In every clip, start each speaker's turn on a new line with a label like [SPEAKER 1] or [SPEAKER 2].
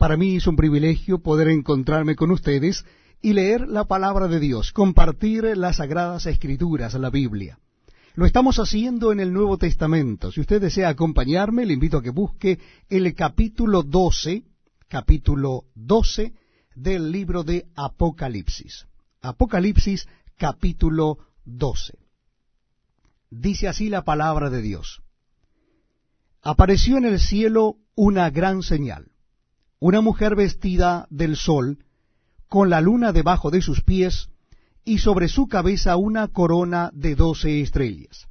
[SPEAKER 1] Para mí es un privilegio poder encontrarme con ustedes y leer la palabra de Dios, compartir las sagradas escrituras, la Biblia. Lo estamos haciendo en el Nuevo Testamento. Si usted desea acompañarme, le invito a que busque el capítulo 12, capítulo 12 del libro de Apocalipsis. Apocalipsis, capítulo 12. Dice así la palabra de Dios. Apareció en el cielo una gran señal, una mujer vestida del sol, con la luna debajo de sus pies, y sobre su cabeza una corona de doce estrellas.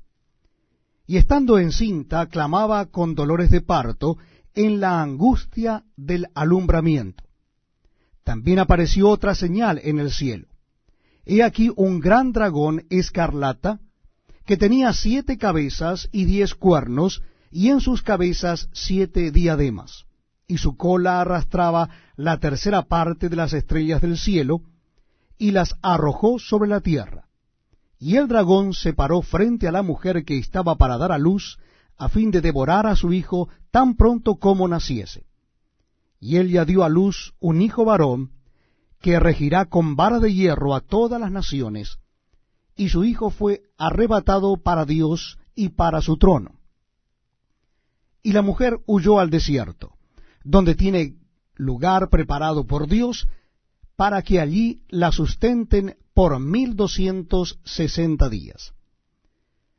[SPEAKER 1] Y estando encinta, clamaba con dolores de parto en la angustia del alumbramiento. También apareció otra señal en el cielo. He aquí un gran dragón escarlata, que tenía siete cabezas y diez cuernos, y en sus cabezas siete diademas, y su cola arrastraba la tercera parte de las estrellas del cielo, y las arrojó sobre la tierra. Y el dragón se paró frente a la mujer que estaba para dar a luz, a fin de devorar a su hijo tan pronto como naciese. Y ella dio a luz un hijo varón, que regirá con vara de hierro a todas las naciones, y su hijo fue arrebatado para Dios y para su trono. Y la mujer huyó al desierto, donde tiene lugar preparado por Dios para que allí la sustenten por mil doscientos sesenta días.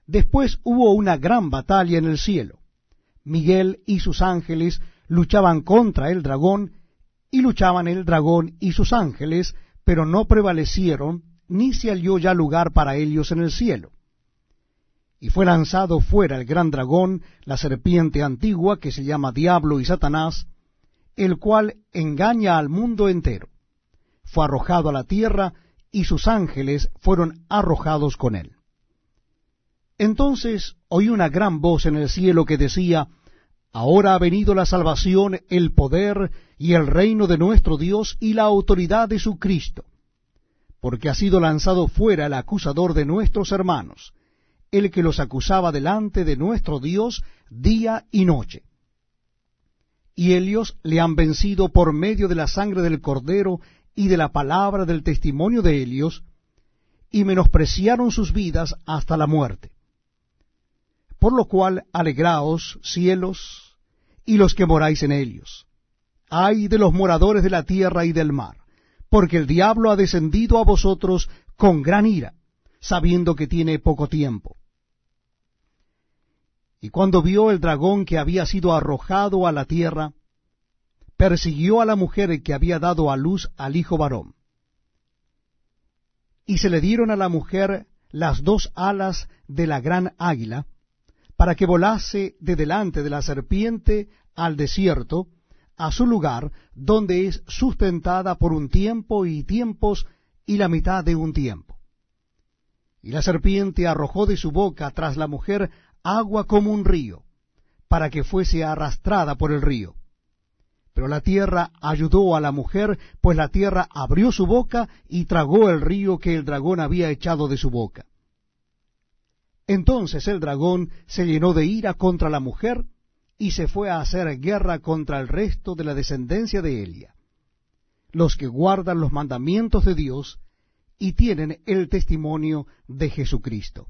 [SPEAKER 1] Después hubo una gran batalla en el cielo. Miguel y sus ángeles luchaban contra el dragón, y luchaban el dragón y sus ángeles, pero no prevalecieron, ni se halló ya lugar para ellos en el cielo. Y fue lanzado fuera el gran dragón, la serpiente antigua, que se llama Diablo y Satanás, el cual engaña al mundo entero fue arrojado a la tierra, y sus ángeles fueron arrojados con él. Entonces oí una gran voz en el cielo que decía, Ahora ha venido la salvación, el poder y el reino de nuestro Dios y la autoridad de su Cristo, porque ha sido lanzado fuera el acusador de nuestros hermanos, el que los acusaba delante de nuestro Dios día y noche. Y ellos le han vencido por medio de la sangre del Cordero y de la palabra del testimonio de ellos, y menospreciaron sus vidas hasta la muerte. Por lo cual, alegraos, cielos, y los que moráis en ellos. Ay de los moradores de la tierra y del mar, porque el diablo ha descendido a vosotros con gran ira, sabiendo que tiene poco tiempo. Y cuando vio el dragón que había sido arrojado a la tierra, persiguió a la mujer que había dado a luz al hijo varón. Y se le dieron a la mujer las dos alas de la gran águila, para que volase de delante de la serpiente al desierto, a su lugar, donde es sustentada por un tiempo y tiempos y la mitad de un tiempo. Y la serpiente arrojó de su boca tras la mujer agua como un río, para que fuese arrastrada por el río. Pero la tierra ayudó a la mujer, pues la tierra abrió su boca y tragó el río que el dragón había echado de su boca. Entonces el dragón se llenó de ira contra la mujer y se fue a hacer guerra contra el resto de la descendencia de Elia, los que guardan los mandamientos de Dios y tienen el testimonio de Jesucristo.